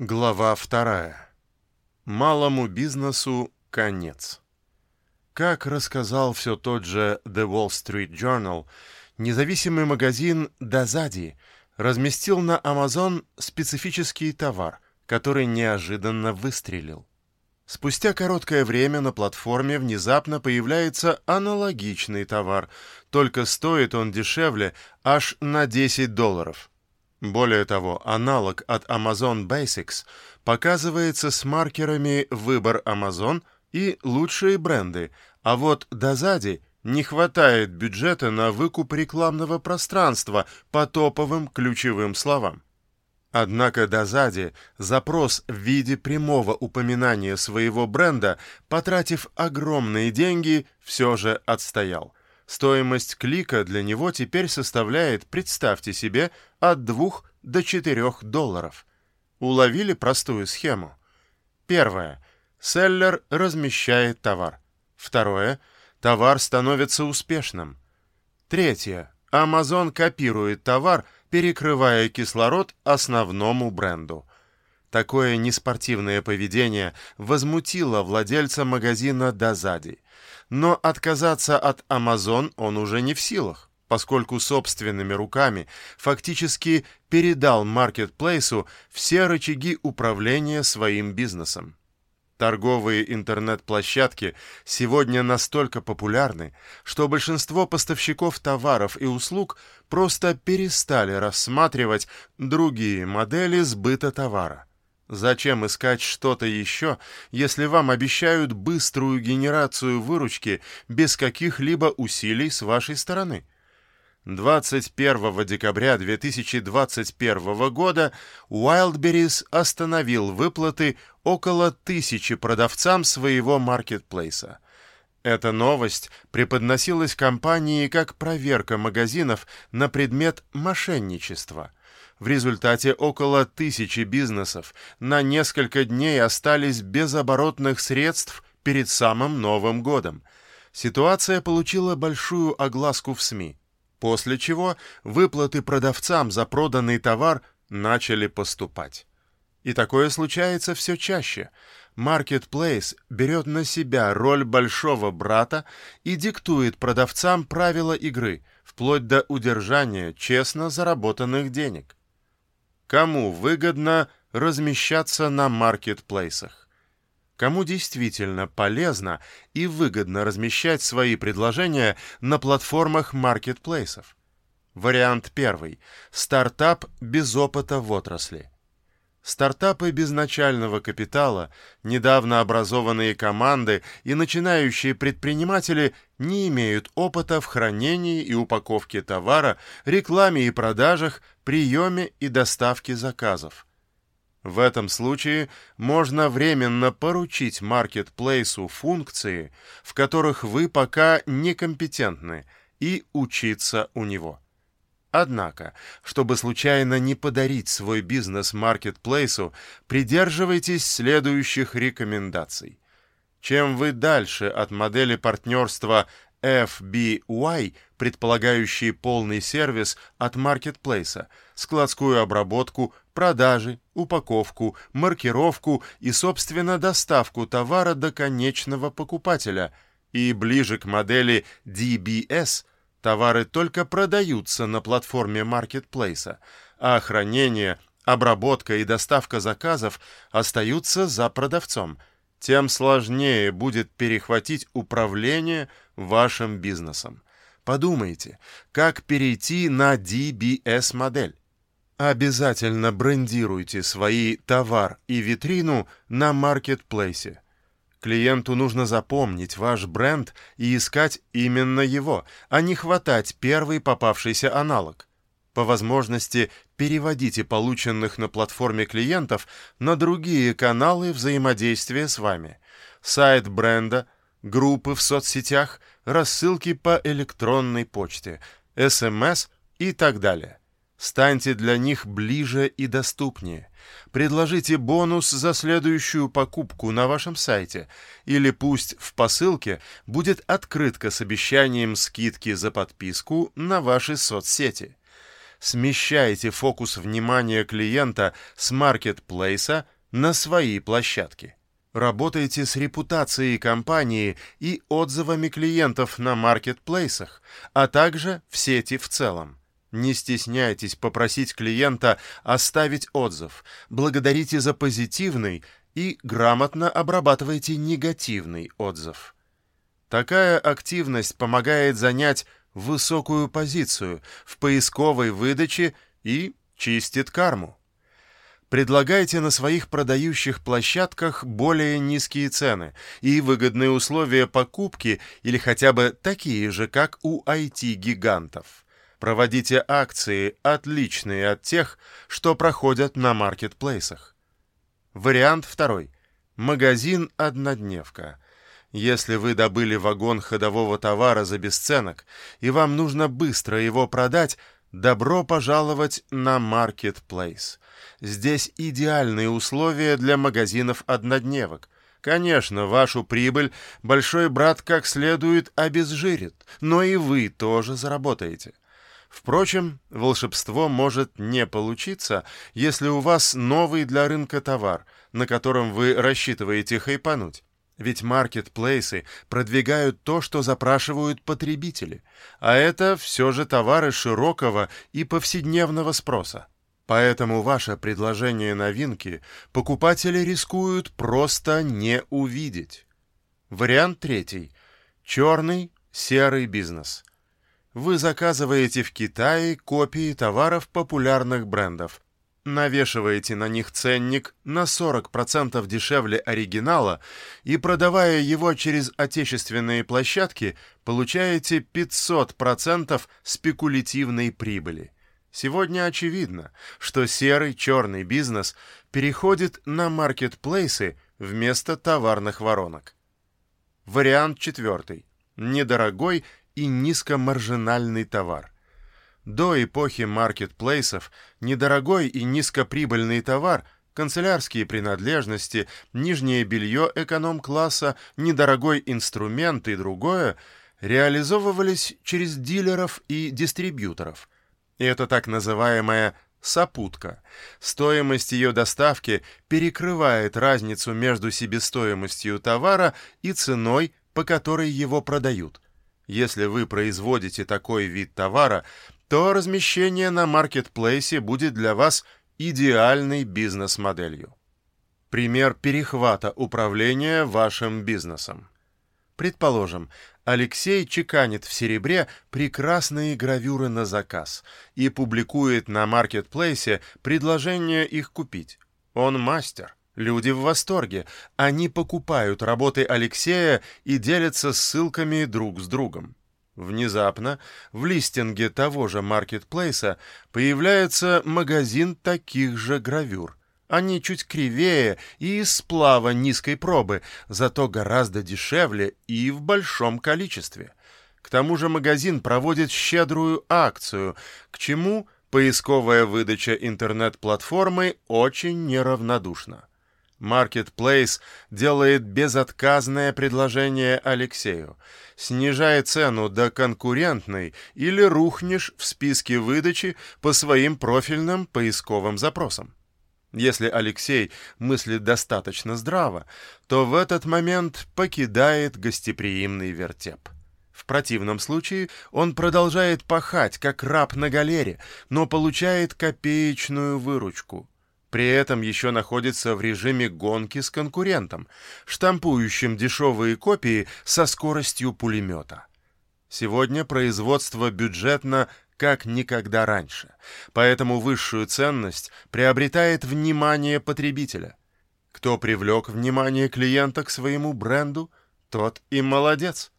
Глава вторая. Малому бизнесу конец. Как рассказал все тот же The Wall Street Journal, независимый магазин Дазади разместил на Amazon специфический товар, который неожиданно выстрелил. Спустя короткое время на платформе внезапно появляется аналогичный товар, только стоит он дешевле аж на 10 долларов – более того, аналог от Amazon Basics показывается с маркерами «Выбор Amazon» и «Лучшие бренды», а вот Дозади не хватает бюджета на выкуп рекламного пространства по топовым ключевым словам. Однако Дозади запрос в виде прямого упоминания своего бренда, потратив огромные деньги, все же отстоял. Стоимость клика для него теперь составляет, представьте себе, от 2 до 4 долларов. Уловили простую схему? Первое. Селлер размещает товар. Второе. Товар становится успешным. Третье. Amazon копирует товар, перекрывая кислород основному бренду. Такое неспортивное поведение возмутило владельца магазина Дазади. Но отказаться от Amazon он уже не в силах, поскольку собственными руками фактически передал маркетплейсу все рычаги управления своим бизнесом. Торговые интернет-площадки сегодня настолько популярны, что большинство поставщиков товаров и услуг просто перестали рассматривать другие модели сбыта товара. Зачем искать что-то еще, если вам обещают быструю генерацию выручки без каких-либо усилий с вашей стороны? 21 декабря 2021 года Wildberries остановил выплаты около тысячи продавцам своего маркетплейса. Эта новость преподносилась компанией как проверка магазинов на предмет мошенничества – в результате около тысячи бизнесов на несколько дней остались без оборотных средств перед самым Новым годом. Ситуация получила большую огласку в СМИ, после чего выплаты продавцам за проданный товар начали поступать. И такое случается все чаще. Marketplace берет на себя роль большого брата и диктует продавцам правила игры, вплоть до удержания честно заработанных денег кому выгодно размещаться на маркетплейсах, кому действительно полезно и выгодно размещать свои предложения на платформах маркетплейсов. Вариант первый. Стартап без опыта в отрасли. Стартапы без начального капитала, недавно образованные команды и начинающие предприниматели не имеют опыта в хранении и упаковке товара, рекламе и продажах, приеме и доставке заказов. В этом случае можно временно поручить маркетплейсу функции, в которых вы пока некомпетентны, и учиться у него. Однако, чтобы случайно не подарить свой бизнес маркетплейсу, придерживайтесь следующих рекомендаций. Чем вы дальше от модели партнерства FBY, предполагающей полный сервис от маркетплейса, складскую обработку, продажи, упаковку, маркировку и, собственно, доставку товара до конечного покупателя, и ближе к модели DBS – Товары только продаются на платформе маркетплейса, а хранение, обработка и доставка заказов остаются за продавцом. Тем сложнее будет перехватить управление вашим бизнесом. Подумайте, как перейти на DBS-модель. Обязательно брендируйте свои товар и витрину на маркетплейсе. Клиенту нужно запомнить ваш бренд и искать именно его, а не хватать первый попавшийся аналог. По возможности переводите полученных на платформе клиентов на другие каналы взаимодействия с вами. Сайт бренда, группы в соцсетях, рассылки по электронной почте, СМС и так далее. Станьте для них ближе и доступнее. Предложите бонус за следующую покупку на вашем сайте, или пусть в посылке будет открытка с обещанием скидки за подписку на ваши соцсети. Смещайте фокус внимания клиента с маркетплейса на свои площадки. Работайте с репутацией компании и отзывами клиентов на маркетплейсах, а также в сети в целом. Не стесняйтесь попросить клиента оставить отзыв, благодарите за позитивный и грамотно обрабатывайте негативный отзыв. Такая активность помогает занять высокую позицию в поисковой выдаче и чистит карму. Предлагайте на своих продающих площадках более низкие цены и выгодные условия покупки или хотя бы такие же, как у IT-гигантов. Проводите акции, отличные от тех, что проходят на маркетплейсах. Вариант второй. Магазин-однодневка. Если вы добыли вагон ходового товара за бесценок, и вам нужно быстро его продать, добро пожаловать на маркетплейс. Здесь идеальные условия для магазинов-однодневок. Конечно, вашу прибыль большой брат как следует обезжирит, но и вы тоже заработаете. Впрочем, волшебство может не получиться, если у вас новый для рынка товар, на котором вы рассчитываете хайпануть. Ведь маркетплейсы продвигают то, что запрашивают потребители, а это все же товары широкого и повседневного спроса. Поэтому ваше предложение новинки покупатели рискуют просто не увидеть. Вариант третий. Черный, серый бизнес вы заказываете в Китае копии товаров популярных брендов, навешиваете на них ценник на 40% дешевле оригинала и, продавая его через отечественные площадки, получаете 500% спекулятивной прибыли. Сегодня очевидно, что серый черный бизнес переходит на маркетплейсы вместо товарных воронок. Вариант четвертый. Недорогой и низкомаржинальный товар. До эпохи маркетплейсов недорогой и низкоприбыльный товар – канцелярские принадлежности, нижнее белье эконом-класса, недорогой инструмент и другое реализовывались через дилеров и дистрибьюторов. И это так называемая сопутка. Стоимость ее доставки перекрывает разницу между себестоимостью товара и ценой, по которой его продают – если вы производите такой вид товара, то размещение на маркетплейсе будет для вас идеальной бизнес-моделью. Пример перехвата управления вашим бизнесом. Предположим, Алексей чеканит в серебре прекрасные гравюры на заказ и публикует на маркетплейсе предложение их купить. Он мастер. Люди в восторге. Они покупают работы Алексея и делятся ссылками друг с другом. Внезапно в листинге того же маркетплейса появляется магазин таких же гравюр. Они чуть кривее и из сплава низкой пробы, зато гораздо дешевле и в большом количестве. К тому же магазин проводит щедрую акцию, к чему поисковая выдача интернет-платформы очень неравнодушна. Marketplace делает безотказное предложение Алексею. Снижай цену до конкурентной или рухнешь в списке выдачи по своим профильным поисковым запросам. Если Алексей мыслит достаточно здраво, то в этот момент покидает гостеприимный вертеп. В противном случае он продолжает пахать, как раб на галере, но получает копеечную выручку – при этом еще находится в режиме гонки с конкурентом, штампующим дешевые копии со скоростью пулемета. Сегодня производство бюджетно как никогда раньше, поэтому высшую ценность приобретает внимание потребителя. Кто привлек внимание клиента к своему бренду, тот и молодец.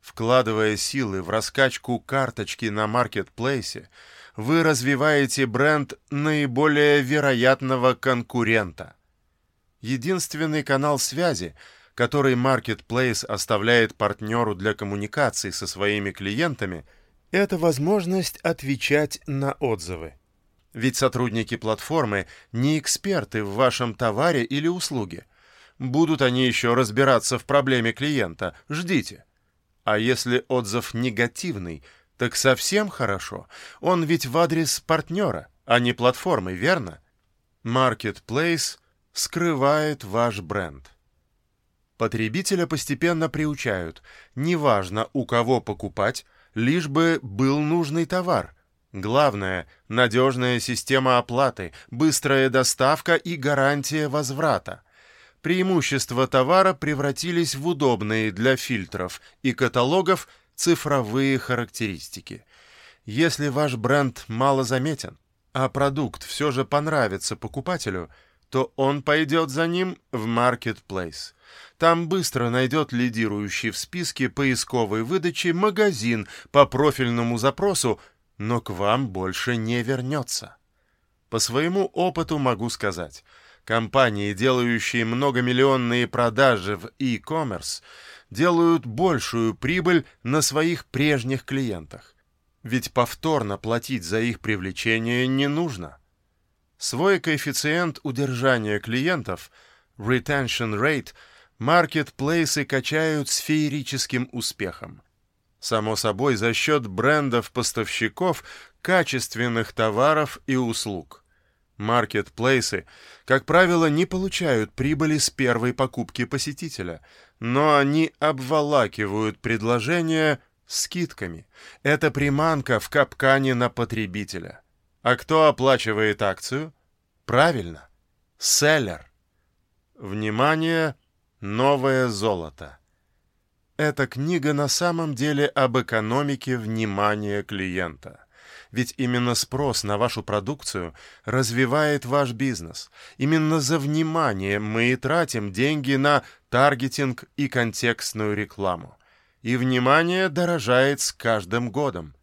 Вкладывая силы в раскачку карточки на маркетплейсе, вы развиваете бренд наиболее вероятного конкурента. Единственный канал связи, который Marketplace оставляет партнеру для коммуникации со своими клиентами, это возможность отвечать на отзывы. Ведь сотрудники платформы не эксперты в вашем товаре или услуге. Будут они еще разбираться в проблеме клиента, ждите. А если отзыв негативный – Так совсем хорошо. Он ведь в адрес партнера, а не платформы, верно? Marketplace скрывает ваш бренд. Потребителя постепенно приучают. Неважно, у кого покупать, лишь бы был нужный товар. Главное – надежная система оплаты, быстрая доставка и гарантия возврата. Преимущества товара превратились в удобные для фильтров и каталогов цифровые характеристики. Если ваш бренд мало заметен, а продукт все же понравится покупателю, то он пойдет за ним в Marketplace. Там быстро найдет лидирующий в списке поисковой выдачи магазин по профильному запросу, но к вам больше не вернется. По своему опыту могу сказать, компании, делающие многомиллионные продажи в e-commerce, делают большую прибыль на своих прежних клиентах. Ведь повторно платить за их привлечение не нужно. Свой коэффициент удержания клиентов, retention rate – маркетплейсы качают с феерическим успехом. Само собой, за счет брендов-поставщиков качественных товаров и услуг. Маркетплейсы, как правило, не получают прибыли с первой покупки посетителя, но они обволакивают предложения скидками. Это приманка в капкане на потребителя. А кто оплачивает акцию? Правильно, селлер. Внимание! Новое золото. Эта книга на самом деле об экономике внимания клиента. Ведь именно спрос на вашу продукцию развивает ваш бизнес. Именно за внимание мы и тратим деньги на таргетинг и контекстную рекламу. И внимание дорожает с каждым годом.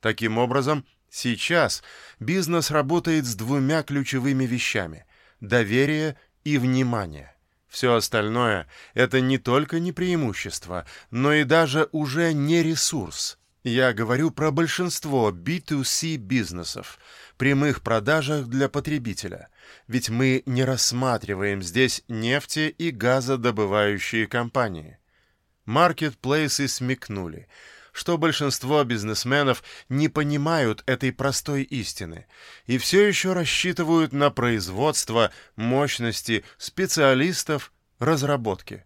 Таким образом, сейчас бизнес работает с двумя ключевыми вещами – доверие и внимание – все остальное — это не только не преимущество, но и даже уже не ресурс. Я говорю про большинство B2C бизнесов, прямых продажах для потребителя. Ведь мы не рассматриваем здесь нефти- и газодобывающие компании. Маркетплейсы смекнули — что большинство бизнесменов не понимают этой простой истины и все еще рассчитывают на производство, мощности, специалистов, разработки.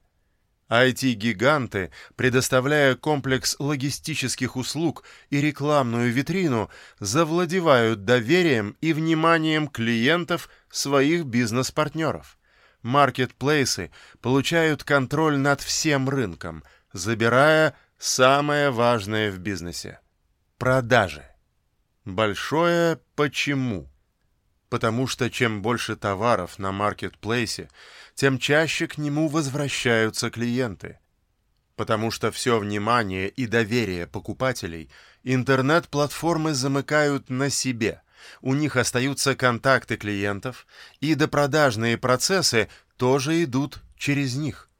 IT-гиганты, предоставляя комплекс логистических услуг и рекламную витрину, завладевают доверием и вниманием клиентов своих бизнес-партнеров. Маркетплейсы получают контроль над всем рынком, забирая Самое важное в бизнесе – продажи. Большое почему? Потому что чем больше товаров на маркетплейсе, тем чаще к нему возвращаются клиенты. Потому что все внимание и доверие покупателей интернет-платформы замыкают на себе. У них остаются контакты клиентов, и допродажные процессы тоже идут через них –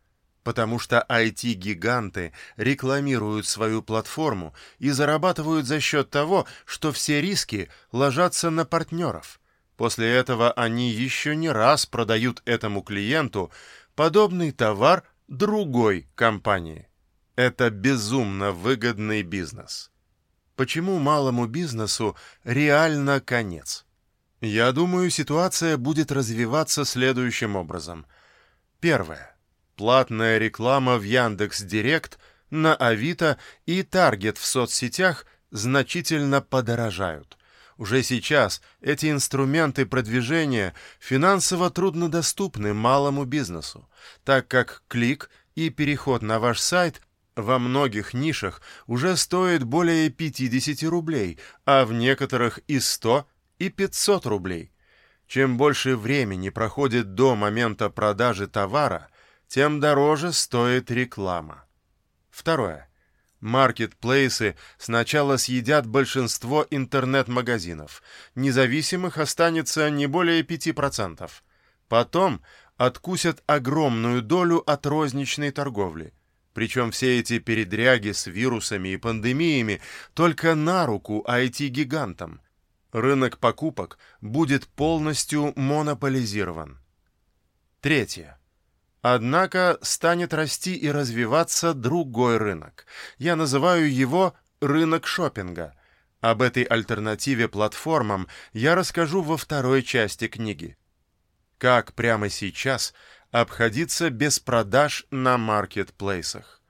потому что IT-гиганты рекламируют свою платформу и зарабатывают за счет того, что все риски ложатся на партнеров. После этого они еще не раз продают этому клиенту подобный товар другой компании. Это безумно выгодный бизнес. Почему малому бизнесу реально конец? Я думаю, ситуация будет развиваться следующим образом. Первое. Платная реклама в Яндекс Директ, на Авито и Таргет в соцсетях значительно подорожают. Уже сейчас эти инструменты продвижения финансово труднодоступны малому бизнесу, так как клик и переход на ваш сайт во многих нишах уже стоит более 50 рублей, а в некоторых и 100, и 500 рублей. Чем больше времени проходит до момента продажи товара, тем дороже стоит реклама. Второе. Маркетплейсы сначала съедят большинство интернет-магазинов. Независимых останется не более 5%. Потом откусят огромную долю от розничной торговли. Причем все эти передряги с вирусами и пандемиями только на руку IT-гигантам. Рынок покупок будет полностью монополизирован. Третье. Однако станет расти и развиваться другой рынок. Я называю его рынок шопинга. Об этой альтернативе платформам я расскажу во второй части книги. Как прямо сейчас обходиться без продаж на маркетплейсах?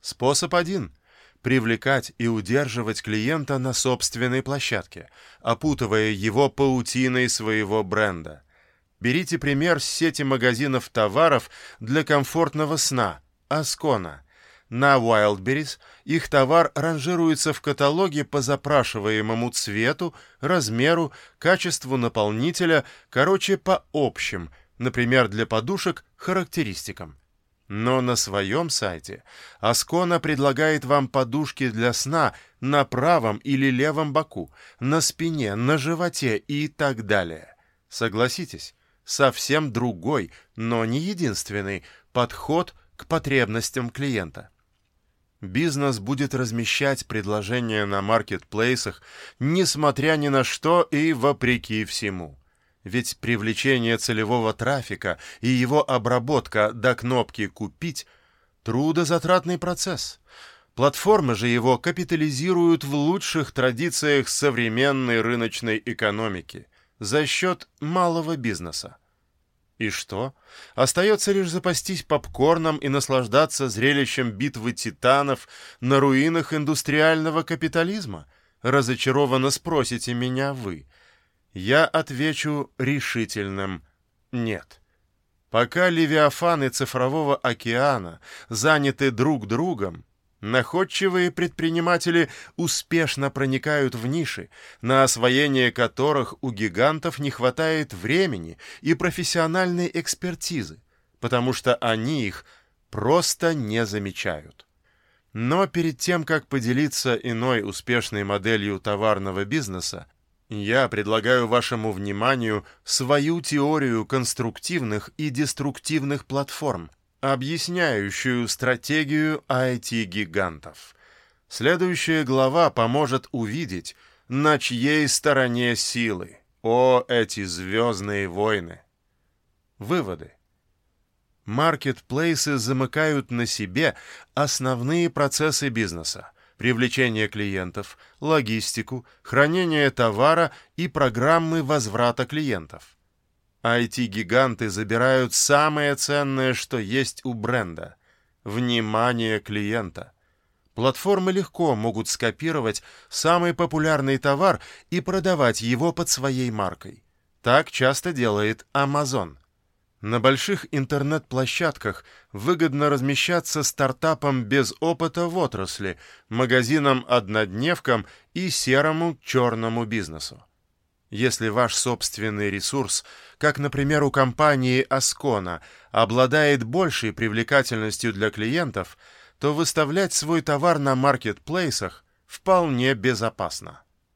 Способ один – привлекать и удерживать клиента на собственной площадке, опутывая его паутиной своего бренда. Берите пример с сети магазинов товаров для комфортного сна – Аскона – на Wildberries их товар ранжируется в каталоге по запрашиваемому цвету, размеру, качеству наполнителя, короче, по общим, например, для подушек, характеристикам. Но на своем сайте Аскона предлагает вам подушки для сна на правом или левом боку, на спине, на животе и так далее. Согласитесь, совсем другой, но не единственный подход к потребностям клиента. Бизнес будет размещать предложения на маркетплейсах, несмотря ни на что и вопреки всему. Ведь привлечение целевого трафика и его обработка до кнопки «Купить» – трудозатратный процесс. Платформы же его капитализируют в лучших традициях современной рыночной экономики за счет малого бизнеса. И что? Остается лишь запастись попкорном и наслаждаться зрелищем битвы титанов на руинах индустриального капитализма? Разочарованно спросите меня вы. Я отвечу решительным «нет». Пока левиафаны цифрового океана заняты друг другом, Находчивые предприниматели успешно проникают в ниши, на освоение которых у гигантов не хватает времени и профессиональной экспертизы, потому что они их просто не замечают. Но перед тем, как поделиться иной успешной моделью товарного бизнеса, я предлагаю вашему вниманию свою теорию конструктивных и деструктивных платформ, объясняющую стратегию IT-гигантов. Следующая глава поможет увидеть, на чьей стороне силы. О, эти звездные войны! Выводы. Маркетплейсы замыкают на себе основные процессы бизнеса – привлечение клиентов, логистику, хранение товара и программы возврата клиентов. IT-гиганты забирают самое ценное, что есть у бренда – внимание клиента. Платформы легко могут скопировать самый популярный товар и продавать его под своей маркой. Так часто делает Amazon. На больших интернет-площадках выгодно размещаться стартапам без опыта в отрасли, магазинам-однодневкам и серому черному бизнесу. Если ваш собственный ресурс, как, например, у компании Ascona, обладает большей привлекательностью для клиентов, то выставлять свой товар на маркетплейсах вполне безопасно.